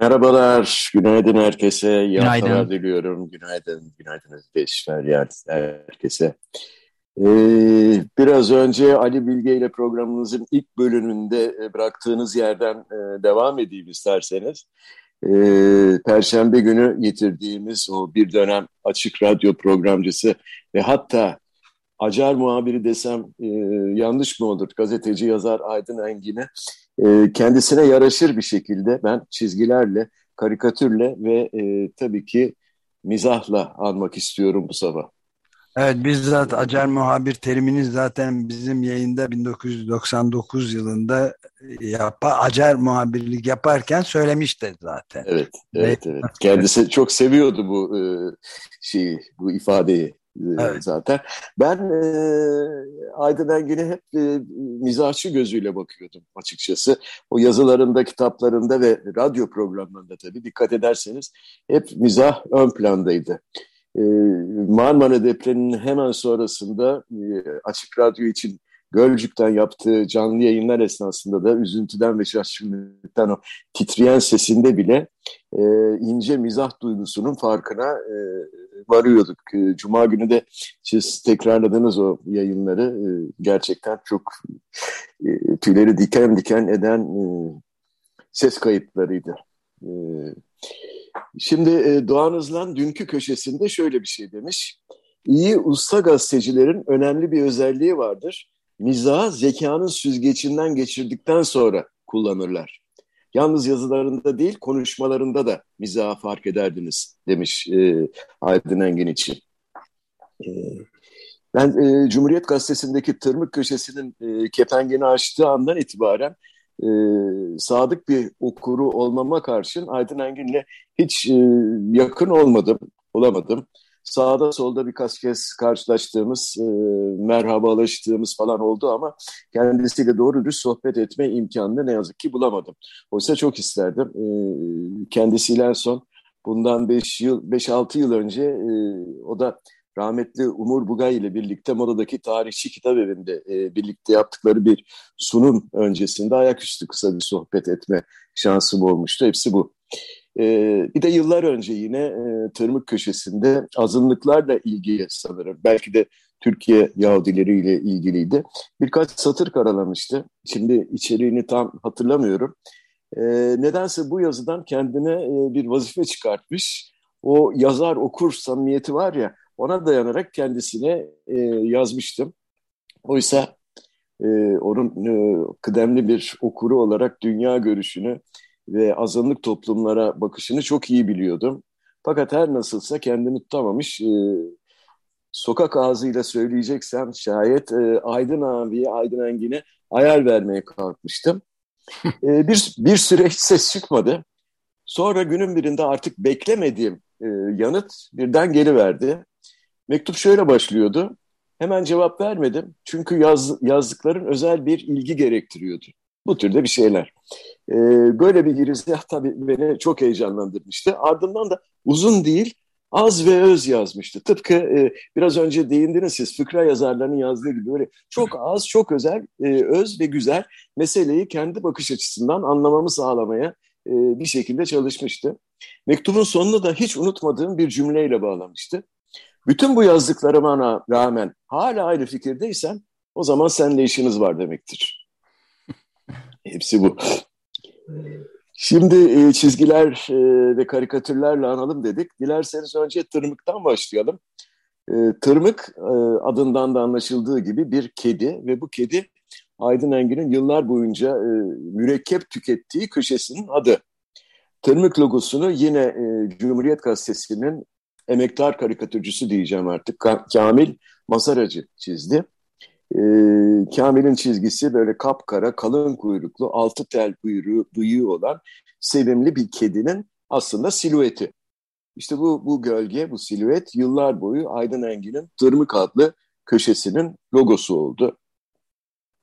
Merhabalar, günaydın herkese. İyi günaydın. haftalar diliyorum. Günaydın, günaydın Özdeş, Feryat, herkese. Ee, biraz önce Ali Bilge ile programımızın ilk bölümünde e, bıraktığınız yerden e, devam edeyim isterseniz. Ee, Perşembe günü getirdiğimiz o bir dönem açık radyo programcısı ve hatta acar muhabiri desem e, yanlış mı olur? Gazeteci yazar Aydın Engin'e e, kendisine yaraşır bir şekilde ben çizgilerle, karikatürle ve e, tabii ki mizahla anmak istiyorum bu sabah. Evet bizzat acar muhabir terimini zaten bizim yayında 1999 yılında yapa, acar muhabirlik yaparken söylemişti zaten. Evet, evet, evet. Kendisi çok seviyordu bu e, şeyi, bu ifadeyi. Ee, evet. zaten. Ben e, Aydın Engin'e hep e, mizahçı gözüyle bakıyordum açıkçası. O yazılarında, kitaplarında ve radyo programlarında tabii dikkat ederseniz hep mizah ön plandaydı. E, Marmara depreminin hemen sonrasında e, Açık Radyo için Gölcük'ten yaptığı canlı yayınlar esnasında da üzüntüden ve şaşkınlıktan o titreyen sesinde bile e, ince mizah duygusunun farkına e, varıyorduk. E, Cuma günü de siz tekrarladınız o yayınları. E, gerçekten çok e, tüyleri diken diken eden e, ses kayıtlarıydı. E, şimdi e, Doğan Özlan dünkü köşesinde şöyle bir şey demiş. İyi usta gazetecilerin önemli bir özelliği vardır mizahı zekanın süzgecinden geçirdikten sonra kullanırlar. Yalnız yazılarında değil, konuşmalarında da mizahı fark ederdiniz demiş e, Aydın Engin için. E, ben e, Cumhuriyet Gazetesi'ndeki tırmık köşesinin e, kepengini açtığı andan itibaren e, sadık bir okuru olmama karşın Aydın Engin'le hiç e, yakın olmadım, olamadım sağda solda birkaç kez karşılaştığımız, e, merhabalaştığımız falan oldu ama kendisiyle doğru dürüst sohbet etme imkanını ne yazık ki bulamadım. Oysa çok isterdim. E, kendisiyle en son bundan 5 yıl 5-6 yıl önce e, o da rahmetli Umur Bugay ile birlikte Moda'daki Tarihçi Kitap Evi'nde e, birlikte yaptıkları bir sunum öncesinde ayaküstü kısa bir sohbet etme şansım olmuştu. Hepsi bu. Ee, bir de yıllar önce yine e, Tırmık Köşesi'nde azınlıklarla ilgili sanırım belki de Türkiye Yahudileriyle ilgiliydi. Birkaç satır karalamıştı. Şimdi içeriğini tam hatırlamıyorum. E, nedense bu yazıdan kendine e, bir vazife çıkartmış. O yazar okur samimiyeti var ya ona dayanarak kendisine e, yazmıştım. Oysa e, onun e, kıdemli bir okuru olarak dünya görüşünü ve azınlık toplumlara bakışını çok iyi biliyordum. Fakat her nasılsa kendimi tutamamış. E, sokak ağzıyla söyleyeceksem şayet e, Aydın abiye, Aydın Engin'e ayar vermeye kalkmıştım. e, bir, bir süre hiç ses çıkmadı. Sonra günün birinde artık beklemediğim e, yanıt birden geliverdi. Mektup şöyle başlıyordu. Hemen cevap vermedim. Çünkü yaz, yazdıkların özel bir ilgi gerektiriyordu. Bu türde bir şeyler. E, böyle bir girizgah tabii beni çok heyecanlandırmıştı. Ardından da uzun değil, az ve öz yazmıştı. Tıpkı e, biraz önce değindiniz siz fıkra yazarlarının yazdığı gibi böyle çok az, çok özel, e, öz ve güzel meseleyi kendi bakış açısından anlamamı sağlamaya e, bir şekilde çalışmıştı. Mektubun sonunu da hiç unutmadığım bir cümleyle bağlamıştı. Bütün bu yazdıklarıma rağmen hala aynı fikirdeysen o zaman seninle işiniz var demektir. Hepsi bu. Şimdi e, çizgiler e, ve karikatürlerle analım dedik. Dilerseniz önce tırmıktan başlayalım. E, tırmık adından da anlaşıldığı gibi bir kedi ve bu kedi Aydın Engin'in yıllar boyunca mürekkep tükettiği köşesinin adı. Tırmık logosunu yine Cumhuriyet Gazetesi'nin emektar karikatürcüsü diyeceğim artık Kamil Masaracı çizdi. E, Kamil'in çizgisi böyle kapkara, kalın kuyruklu, altı tel kuyruğu, bıyığı olan sevimli bir kedinin aslında silüeti. İşte bu, bu gölge, bu silüet yıllar boyu Aydın Engin'in Tırmık adlı köşesinin logosu oldu.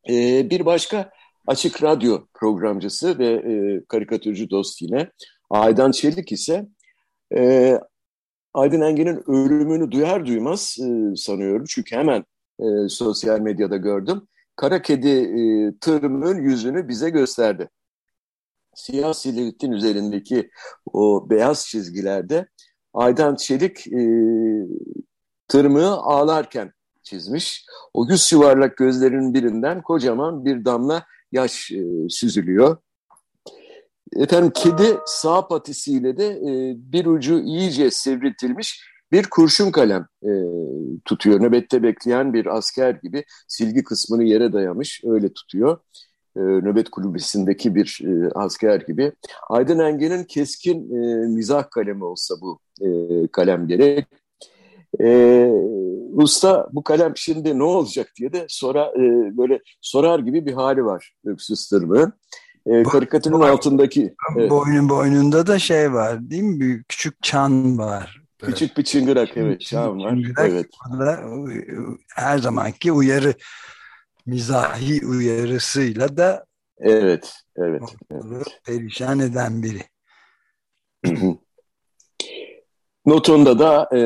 Ee, bir başka açık radyo programcısı ve e, karikatürcü dost yine Aydan Çelik ise e, Aydın Engin'in ölümünü duyar duymaz e, sanıyorum. Çünkü hemen e, sosyal medyada gördüm. Kara kedi e, tırmığın yüzünü bize gösterdi. Siyah silüetin üzerindeki o beyaz çizgilerde Aydan Çelik e, tırmığı ağlarken çizmiş. O yüz yuvarlak gözlerinin birinden kocaman bir damla yaş e, süzülüyor. Efendim kedi sağ patisiyle de e, bir ucu iyice sivriltilmiş bir kurşun kalem e, tutuyor. Nöbette bekleyen bir asker gibi silgi kısmını yere dayamış öyle tutuyor. E, nöbet kulübesindeki bir e, asker gibi. Aydın Engin'in keskin e, mizah kalemi olsa bu e, kalem gerek. E, usta bu kalem şimdi ne olacak diye de sonra e, böyle sorar gibi bir hali var Öksüz Tırmık'ın. E, karikatürün altındaki... Evet. Boynun boynunda da şey var değil mi? Bir küçük çan var. Küçük bir çıngırak evet çan var. Çıngırak, evet. Da, her zamanki uyarı mizahi uyarısıyla da evet, evet, evet. perişan eden biri. Notunda da e,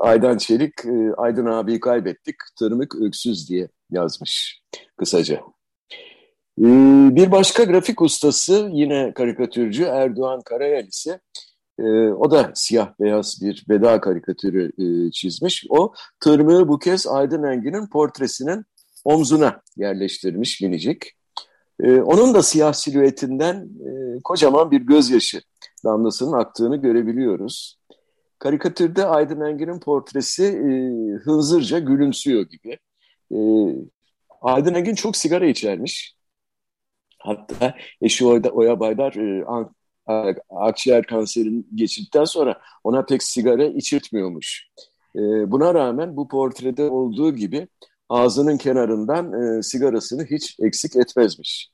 Aydan Çelik, e, Aydın abiyi kaybettik, tırmık öksüz diye yazmış kısaca. E, bir başka grafik ustası yine karikatürcü Erdoğan Karayel ise e, o da siyah beyaz bir veda karikatürü e, çizmiş. O tırmığı bu kez Aydın Engin'in portresinin omzuna yerleştirmiş minicik. E, onun da siyah silüetinden e, kocaman bir gözyaşı damlasının aktığını görebiliyoruz. Karikatürde Aydın Engin'in portresi e, hınzırca gülümsüyor gibi. E, Aydın Engin çok sigara içermiş. Hatta eşi Oya, Baydar akciğer kanserini geçirdikten sonra ona pek sigara içirtmiyormuş. E, buna rağmen bu portrede olduğu gibi ağzının kenarından e, sigarasını hiç eksik etmezmiş.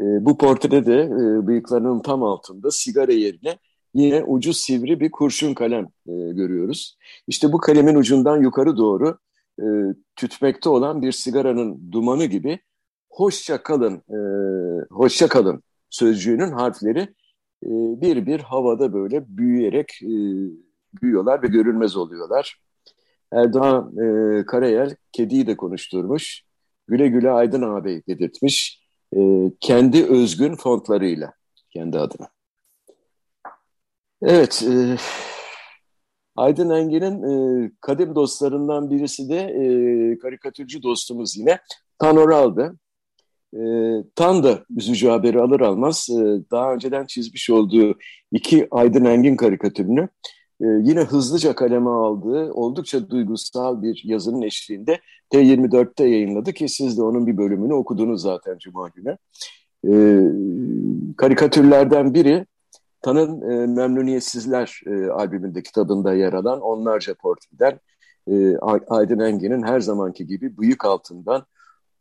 E, bu portrede de e, bıyıklarının tam altında sigara yerine yine ucu sivri bir kurşun kalem e, görüyoruz. İşte bu kalemin ucundan yukarı doğru e, tütmekte olan bir sigaranın dumanı gibi hoşça kalın, e, hoşça kalın sözcüğünün harfleri e, bir bir havada böyle büyüyerek e, büyüyorlar ve görünmez oluyorlar. Erdoğan e, Karayel kediyi de konuşturmuş. Güle güle Aydın ağabey dedirtmiş. E, kendi özgün fontlarıyla kendi adına. Evet, e, Aydın Engin'in e, kadim dostlarından birisi de e, karikatürcü dostumuz yine Tan Oral'dı. E, Tan da üzücü haberi alır almaz e, daha önceden çizmiş olduğu iki Aydın Engin karikatürünü e, yine hızlıca kaleme aldığı oldukça duygusal bir yazının eşliğinde T24'te yayınladı ki siz de onun bir bölümünü okudunuz zaten Cuma günü. E, karikatürlerden biri Tan'ın e, Memnuniyetsizler e, albümünde kitabında yer alan onlarca portreden e, Aydın Engin'in her zamanki gibi bıyık altından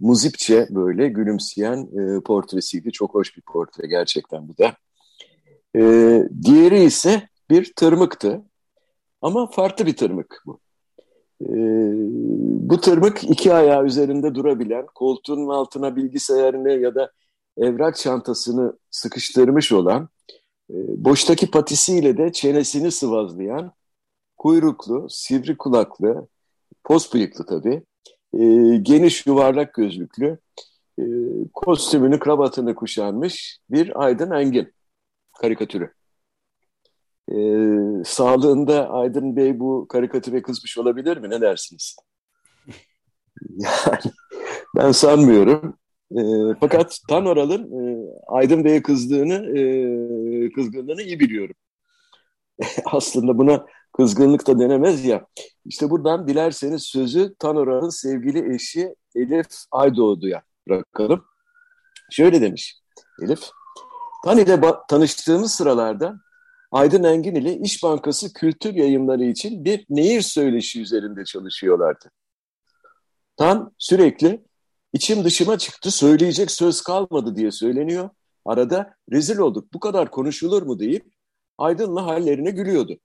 muzipçe böyle gülümseyen e, portresiydi. Çok hoş bir portre gerçekten bu da. E, diğeri ise bir tırmıktı. Ama farklı bir tırmık bu. E, bu tırmık iki ayağı üzerinde durabilen, koltuğun altına bilgisayarını ya da evrak çantasını sıkıştırmış olan ee, boştaki patisiyle de çenesini sıvazlayan, kuyruklu, sivri kulaklı, pos bıyıklı tabii, e, geniş yuvarlak gözlüklü, e, kostümünü, kravatını kuşanmış bir Aydın Engin karikatürü. E, sağlığında Aydın Bey bu karikatüre kızmış olabilir mi? Ne dersiniz? yani ben sanmıyorum. E, fakat Tan Oral'ın e, Aydın Bey'e kızdığını, e, kızgınlığını iyi biliyorum. Aslında buna kızgınlık da denemez ya. İşte buradan dilerseniz sözü Tan Oral'ın sevgili eşi Elif Aydoğdu'ya bırakalım. Şöyle demiş Elif. Tan ile tanıştığımız sıralarda Aydın Engin ile İş Bankası kültür yayınları için bir nehir söyleşi üzerinde çalışıyorlardı. Tan sürekli İçim dışıma çıktı, söyleyecek söz kalmadı diye söyleniyor. Arada rezil olduk, bu kadar konuşulur mu deyip Aydın'la hallerine gülüyordu.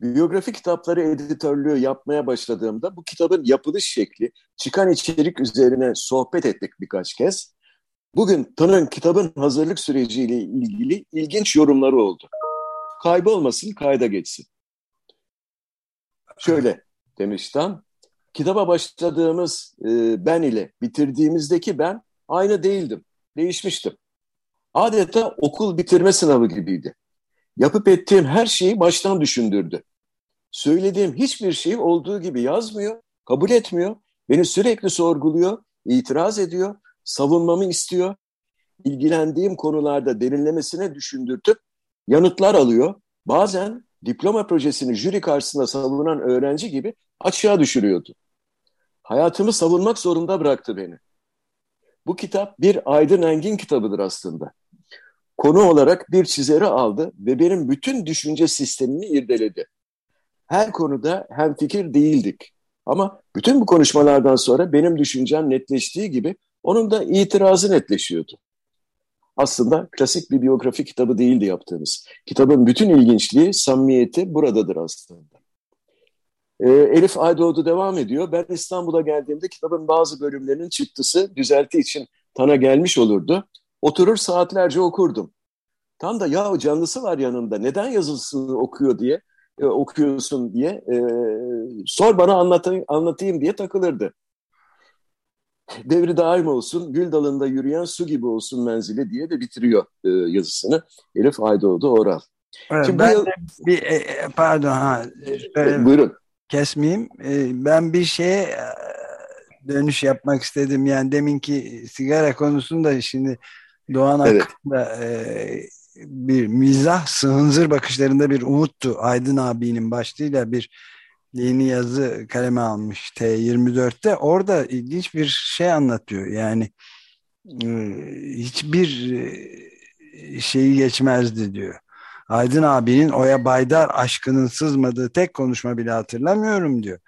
Biyografi kitapları editörlüğü yapmaya başladığımda bu kitabın yapılış şekli, çıkan içerik üzerine sohbet ettik birkaç kez. Bugün Tan'ın kitabın hazırlık süreciyle ilgili ilginç yorumları oldu. Kaybolmasın, kayda geçsin. Şöyle demiş Tan, kitaba başladığımız e, ben ile bitirdiğimizdeki ben aynı değildim, değişmiştim. Adeta okul bitirme sınavı gibiydi. Yapıp ettiğim her şeyi baştan düşündürdü. Söylediğim hiçbir şeyi olduğu gibi yazmıyor, kabul etmiyor, beni sürekli sorguluyor, itiraz ediyor, savunmamı istiyor, ilgilendiğim konularda derinlemesine düşündürtüp yanıtlar alıyor. Bazen diploma projesini jüri karşısında savunan öğrenci gibi açığa düşürüyordu. Hayatımı savunmak zorunda bıraktı beni. Bu kitap bir Aydın Engin kitabıdır aslında. Konu olarak bir çizeri aldı ve benim bütün düşünce sistemimi irdeledi. Her konuda hem fikir değildik. Ama bütün bu konuşmalardan sonra benim düşüncem netleştiği gibi onun da itirazı netleşiyordu. Aslında klasik bir biyografi kitabı değildi yaptığımız. Kitabın bütün ilginçliği, samimiyeti buradadır aslında. Ee, Elif Aydoğdu devam ediyor. Ben İstanbul'a geldiğimde kitabın bazı bölümlerinin çıktısı düzelti için Tan'a gelmiş olurdu. Oturur saatlerce okurdum. Tam da ya canlısı var yanında neden yazısını okuyor diye e, okuyorsun diye e, sor bana anlatayım, anlatayım diye takılırdı. Devri daim olsun, gül dalında yürüyen su gibi olsun menzili diye de bitiriyor e, yazısını Elif Aydoğdu Oral. Evet, Şimdi ben bu... bir e, e, pardon ha e, buyurun kesmeyeyim. E, ben bir şeye e, dönüş yapmak istedim. Yani deminki sigara konusunda şimdi Doğan evet. hakkında e, bir mizah sığınzır bakışlarında bir umuttu. Aydın abinin başlığıyla bir yeni yazı kaleme almış T24'te. Orada ilginç bir şey anlatıyor. Yani e, hiçbir e, şeyi geçmezdi diyor. Aydın abinin Oya Baydar aşkının sızmadığı tek konuşma bile hatırlamıyorum diyor.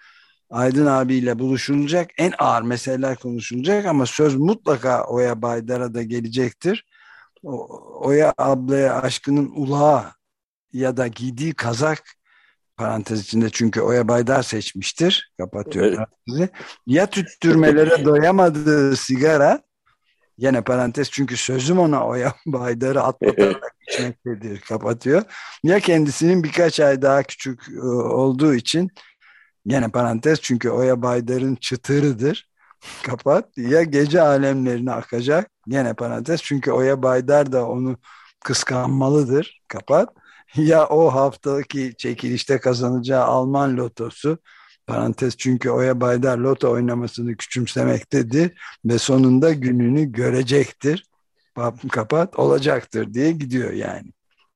Aydın abiyle buluşulacak en ağır meseleler konuşulacak ama söz mutlaka Oya Baydar'a da gelecektir. Oya ablaya aşkının ulağı ya da giydiği kazak parantez içinde çünkü Oya Baydar seçmiştir. Kapatıyor evet. parantezi. Ya tüttürmelere doyamadığı sigara yine parantez çünkü sözüm ona Oya Baydar'ı atlatarak içmektedir. Kapatıyor. Ya kendisinin birkaç ay daha küçük e, olduğu için yine parantez çünkü Oya Baydar'ın çıtırıdır. Kapat. Ya gece alemlerine akacak. Yine parantez çünkü Oya Baydar da onu kıskanmalıdır. Kapat ya o haftaki çekilişte kazanacağı Alman lotosu parantez çünkü Oya Baydar loto oynamasını küçümsemektedir ve sonunda gününü görecektir. Kapat olacaktır diye gidiyor yani.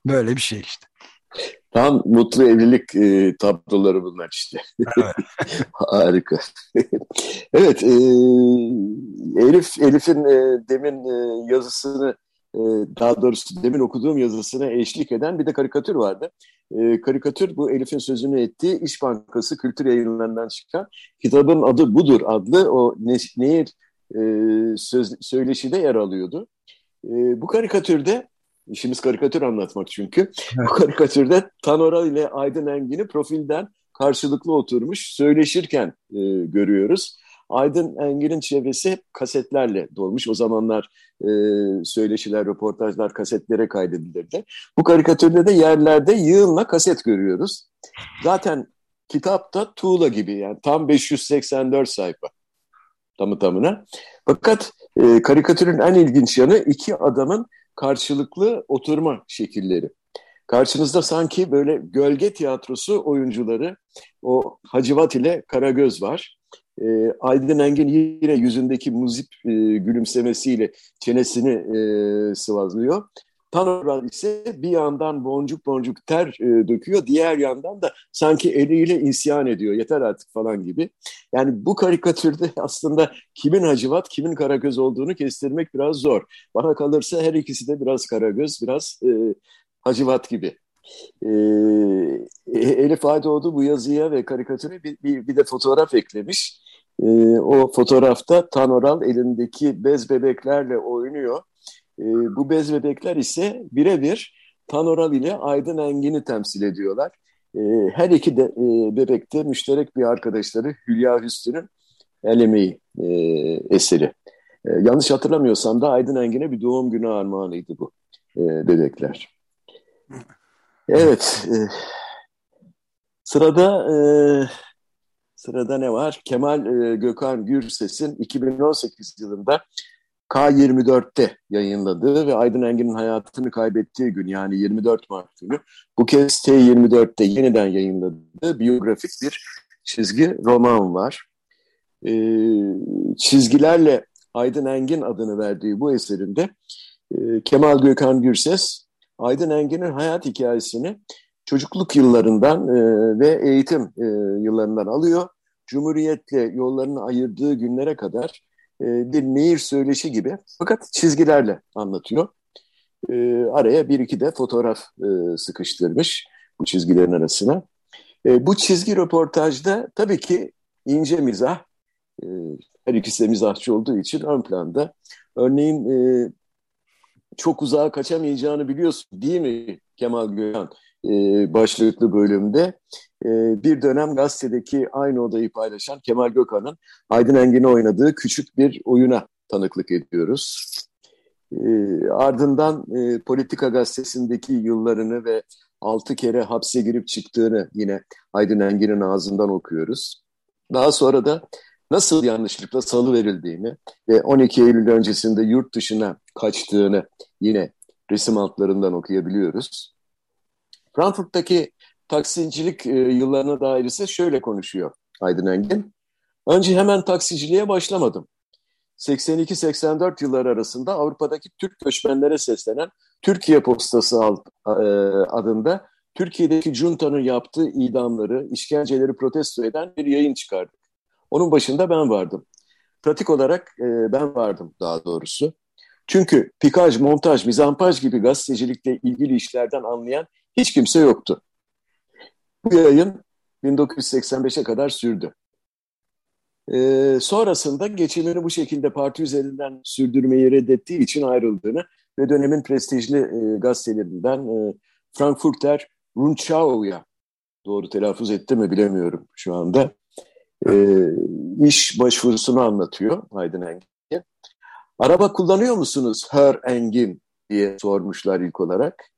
Böyle bir şey işte. Tam mutlu evlilik e, tabloları bunlar işte. Evet. Harika. evet, e, Elif Elif'in e, demin e, yazısını ee, daha doğrusu demin okuduğum yazısına eşlik eden bir de karikatür vardı. E, karikatür bu Elif'in sözünü ettiği İş Bankası kültür yayınlarından çıkan kitabın adı budur adlı o ne, nehir e, söz, söyleşide yer alıyordu. E, bu karikatürde işimiz karikatür anlatmak çünkü. Evet. Bu karikatürde Tanora ile Aydın Engin'i profilden karşılıklı oturmuş söyleşirken e, görüyoruz. Aydın Engin'in çevresi hep kasetlerle dolmuş. O zamanlar e, söyleşiler, röportajlar kasetlere kaydedilirdi. Bu karikatürde de yerlerde yığınla kaset görüyoruz. Zaten kitapta tuğla gibi yani tam 584 sayfa tamı tamına. Fakat e, karikatürün en ilginç yanı iki adamın karşılıklı oturma şekilleri. Karşınızda sanki böyle gölge tiyatrosu oyuncuları o Hacivat ile Karagöz var. E, Aydın Engin yine yüzündeki muzip e, gülümsemesiyle çenesini e, sıvazlıyor. Tanoral ise bir yandan boncuk boncuk ter e, döküyor, diğer yandan da sanki eliyle isyan ediyor, yeter artık falan gibi. Yani bu karikatürde aslında kimin Hacivat, kimin Karagöz olduğunu kestirmek biraz zor. Bana kalırsa her ikisi de biraz Karagöz, biraz e, Hacivat gibi. E, Elif Aydoğdu bu yazıya ve karikatüre bir, bir, bir de fotoğraf eklemiş. E, o fotoğrafta Tanoral elindeki bez bebeklerle oynuyor. E, bu bez bebekler ise birebir Tanoral ile Aydın Engin'i temsil ediyorlar. E, her iki de e, bebekte müşterek bir arkadaşları Hülya Hüsnü'nün El Emeği e, eseri. E, yanlış hatırlamıyorsam da Aydın Engin'e bir doğum günü armağanıydı bu e, bebekler. Evet, e, sırada e, sırada ne var? Kemal e, Gökhan Gürses'in 2018 yılında K24'te yayınladığı ve Aydın Engin'in hayatını kaybettiği gün yani 24 Mart günü bu kez T24'te yeniden yayınladığı biyografik bir çizgi roman var. Ee, çizgilerle Aydın Engin adını verdiği bu eserinde e, Kemal Gökhan Gürses Aydın Engin'in hayat hikayesini çocukluk yıllarından e, ve eğitim e, yıllarından alıyor. Cumhuriyetle yollarını ayırdığı günlere kadar e, bir nehir söyleşi gibi fakat çizgilerle anlatıyor. E, araya bir iki de fotoğraf e, sıkıştırmış bu çizgilerin arasına. E, bu çizgi röportajda tabii ki ince mizah, e, her ikisi de mizahçı olduğu için ön planda. Örneğin e, çok uzağa kaçamayacağını biliyorsun değil mi Kemal Gökhan? E, başlıklı bölümde e, bir dönem gazetedeki aynı odayı paylaşan Kemal Gökhan'ın Aydın Engin'i oynadığı küçük bir oyuna tanıklık ediyoruz. E, ardından e, Politika Gazetesi'ndeki yıllarını ve altı kere hapse girip çıktığını yine Aydın Engin'in ağzından okuyoruz. Daha sonra da nasıl yanlışlıkla salı verildiğini ve 12 Eylül öncesinde yurt dışına kaçtığını yine resim altlarından okuyabiliyoruz. Frankfurt'taki taksicilik e, yıllarına dair ise şöyle konuşuyor Aydın Engin. Önce hemen taksiciliğe başlamadım. 82-84 yıllar arasında Avrupa'daki Türk göçmenlere seslenen Türkiye Postası e, adında Türkiye'deki juntanın yaptığı idamları, işkenceleri protesto eden bir yayın çıkardık. Onun başında ben vardım. Pratik olarak e, ben vardım daha doğrusu. Çünkü pikaj, montaj, mizampaj gibi gazetecilikle ilgili işlerden anlayan hiç kimse yoktu. Bu yayın 1985'e kadar sürdü. Ee, sonrasında geçimini bu şekilde parti üzerinden sürdürmeyi reddettiği için ayrıldığını ve dönemin prestijli e, gazetelerinden e, Frankfurter Rundschau'ya doğru telaffuz etti mi bilemiyorum şu anda. E, iş başvurusunu anlatıyor Aydın Engin. Araba kullanıyor musunuz Her Engin diye sormuşlar ilk olarak.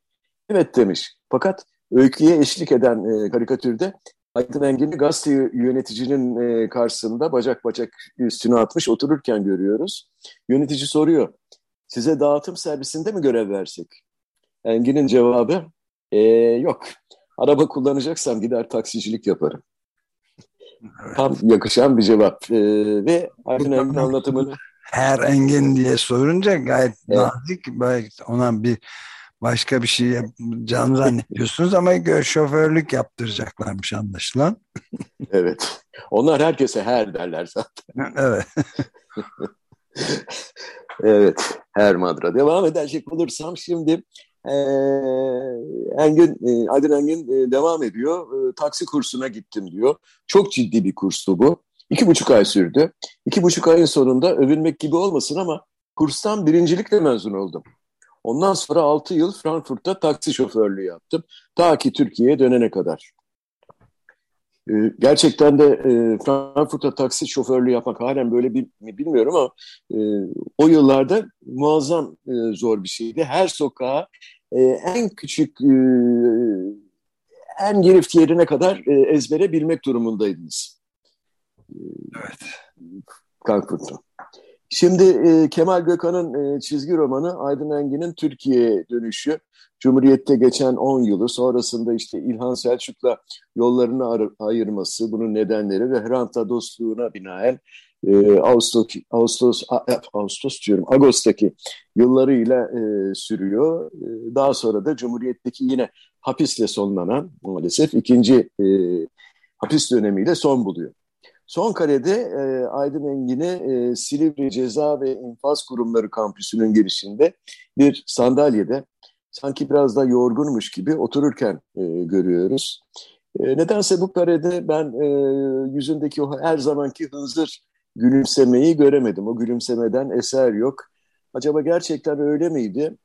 Evet demiş. Fakat öyküye eşlik eden e, karikatürde Aydın Engin'i gazete yöneticinin e, karşısında bacak bacak üstüne atmış otururken görüyoruz. Yönetici soruyor, size dağıtım servisinde mi görev versek? Engin'in cevabı, e, yok araba kullanacaksam gider taksicilik yaparım. Evet. Tam yakışan bir cevap. E, ve Aydın Engin anlatımını... Her Engin diye sorunca gayet evet. nazik, ona bir başka bir şey yapacağını zannediyorsunuz ama şoförlük yaptıracaklarmış anlaşılan. evet. Onlar herkese her derler zaten. evet. evet. Her madra. Devam edecek olursam şimdi e, Engin, e, Aydın Engin e, devam ediyor. E, taksi kursuna gittim diyor. Çok ciddi bir kurstu bu. İki buçuk ay sürdü. İki buçuk ayın sonunda övünmek gibi olmasın ama kurstan birincilikle mezun oldum. Ondan sonra 6 yıl Frankfurt'ta taksi şoförlüğü yaptım. Ta ki Türkiye'ye dönene kadar. Ee, gerçekten de e, Frankfurt'ta taksi şoförlüğü yapmak halen böyle bir bilmiyorum ama e, o yıllarda muazzam e, zor bir şeydi. Her sokağa e, en küçük e, en girift yerine kadar e, ezbere bilmek durumundaydınız. Evet. Frankfurt'ta. Şimdi e, Kemal Gökhan'ın e, çizgi romanı Aydın Engin'in Türkiye'ye dönüşü. Cumhuriyet'te geçen 10 yılı sonrasında işte İlhan Selçuk'la yollarını ayırması, bunun nedenleri ve Hrant'la dostluğuna binaen e, Ağustos, Ağustos, Ağustos diyorum, Ağustos'taki yıllarıyla e, sürüyor. E, daha sonra da Cumhuriyet'teki yine hapisle sonlanan maalesef ikinci e, hapis dönemiyle son buluyor. Son karede e, Aydın Engin'i e, Silivri Ceza ve İnfaz Kurumları kampüsünün girişinde bir sandalyede sanki biraz da yorgunmuş gibi otururken e, görüyoruz. E, nedense bu karede ben e, yüzündeki o her zamanki hınzır gülümsemeyi göremedim. O gülümsemeden eser yok. Acaba gerçekten öyle miydi?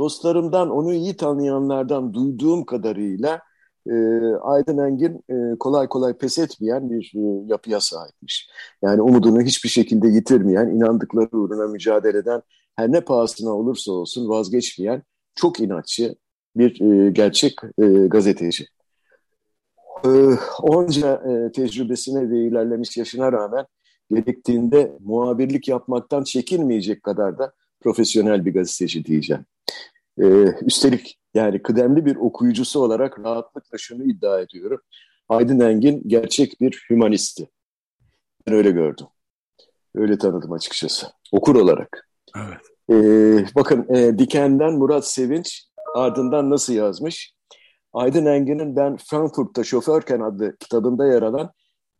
dostlarımdan, onu iyi tanıyanlardan duyduğum kadarıyla e, Aydın Engin e, kolay kolay pes etmeyen bir e, yapıya sahipmiş. Yani umudunu hiçbir şekilde yitirmeyen, inandıkları uğruna mücadele eden, her ne pahasına olursa olsun vazgeçmeyen, çok inatçı bir e, gerçek e, gazeteci. E, onca e, tecrübesine ve ilerlemiş yaşına rağmen gerektiğinde muhabirlik yapmaktan çekinmeyecek kadar da profesyonel bir gazeteci diyeceğim. E, üstelik yani kıdemli bir okuyucusu olarak rahatlıkla şunu iddia ediyorum. Aydın Engin gerçek bir hümanisti. Ben öyle gördüm. Öyle tanıdım açıkçası. Okur olarak. Evet. Ee, bakın e, Diken'den Murat Sevinç ardından nasıl yazmış? Aydın Engin'in Ben Frankfurt'ta Şoförken adlı kitabında yer alan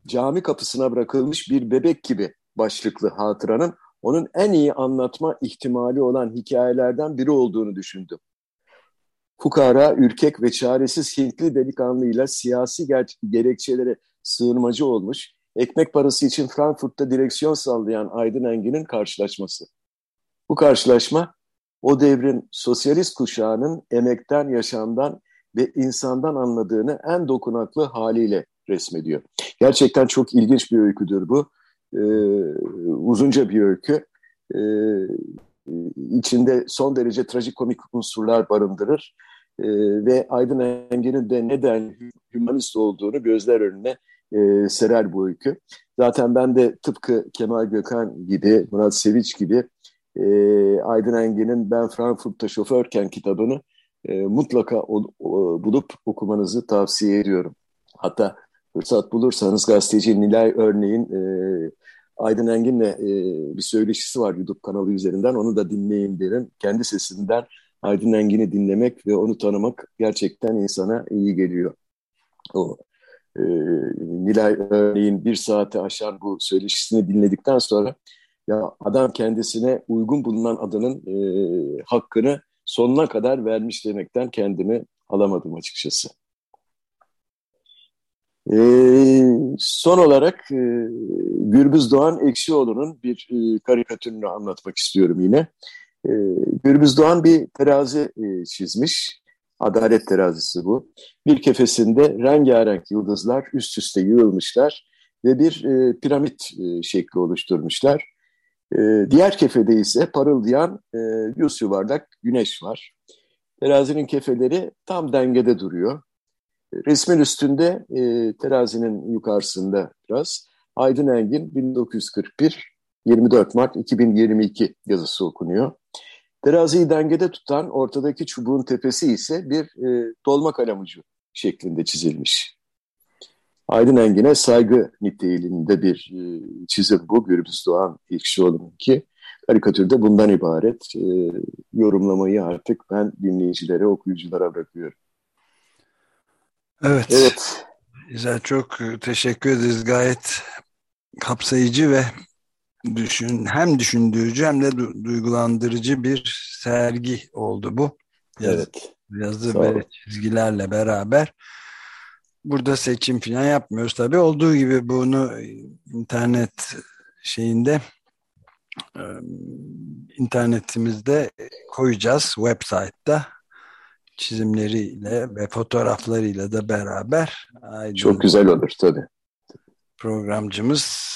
cami kapısına bırakılmış bir bebek gibi başlıklı hatıranın onun en iyi anlatma ihtimali olan hikayelerden biri olduğunu düşündüm. Fukara, ürkek ve çaresiz Hintli delikanlıyla siyasi gerekçelere sığınmacı olmuş, ekmek parası için Frankfurt'ta direksiyon sallayan Aydın Engin'in karşılaşması. Bu karşılaşma o devrin sosyalist kuşağının emekten, yaşamdan ve insandan anladığını en dokunaklı haliyle resmediyor. Gerçekten çok ilginç bir öyküdür bu. Ee, uzunca bir öykü. Ee, içinde son derece trajikomik unsurlar barındırır. Ee, ve Aydın Engin'in de neden hümanist olduğunu gözler önüne e, serer bu öykü. Zaten ben de tıpkı Kemal Gökhan gibi, Murat Seviç gibi e, Aydın Engin'in Ben Frankfurt'ta Şoförken kitabını e, mutlaka o, o, bulup okumanızı tavsiye ediyorum. Hatta fırsat bulursanız gazeteci Nilay örneğin e, Aydın Engin'le e, bir söyleşisi var YouTube kanalı üzerinden. Onu da dinleyin derim. Kendi sesinden Aydın Engin'i dinlemek ve onu tanımak gerçekten insana iyi geliyor. O e, Nilay örneğin bir saate aşan bu söyleşisini dinledikten sonra ya adam kendisine uygun bulunan adının e, hakkını sonuna kadar vermiş demekten kendimi alamadım açıkçası. E, son olarak e, Gürbüz Doğan Ekşioğlu'nun bir e, karikatürünü anlatmak istiyorum yine. E, Gürbüz Doğan bir terazi e, çizmiş. Adalet terazisi bu. Bir kefesinde rengarenk yıldızlar üst üste yığılmışlar ve bir e, piramit e, şekli oluşturmuşlar. E, diğer kefede ise parıldayan e, yüz yuvarlak güneş var. Terazinin kefeleri tam dengede duruyor. Resmin üstünde e, terazinin yukarısında biraz Aydın Engin 1941 24 Mart 2022 yazısı okunuyor. Teraziyi dengede tutan ortadaki çubuğun tepesi ise bir e, dolma kalem şeklinde çizilmiş. Aydın Engin'e saygı niteliğinde bir e, çizim bu. Gürbüz Doğan İlkşioğlu'nun ki karikatürde bundan ibaret. E, yorumlamayı artık ben dinleyicilere, okuyuculara bırakıyorum. Evet. Evet. Güzel, çok teşekkür ederiz. Gayet kapsayıcı ve düşün hem düşündürücü hem de du duygulandırıcı bir sergi oldu bu. Evet. Yazı ve çizgilerle beraber. Burada seçim falan yapmıyoruz tabii. Olduğu gibi bunu internet şeyinde internetimizde koyacağız website'da çizimleriyle ve fotoğraflarıyla da beraber. Aydın Çok güzel olur tabii. Programcımız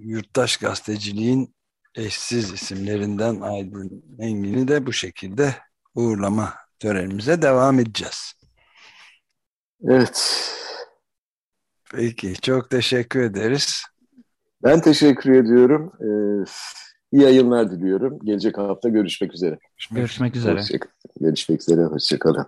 Yurttaş Gazeteciliğin eşsiz isimlerinden Aydın Engin'i de bu şekilde uğurlama törenimize devam edeceğiz. Evet. Peki, çok teşekkür ederiz. Ben teşekkür ediyorum. Ee, iyi yayınlar diliyorum. Gelecek hafta görüşmek üzere. Görüşmek üzere. Hoşçakalın. Görüşmek üzere, hoşçakalın.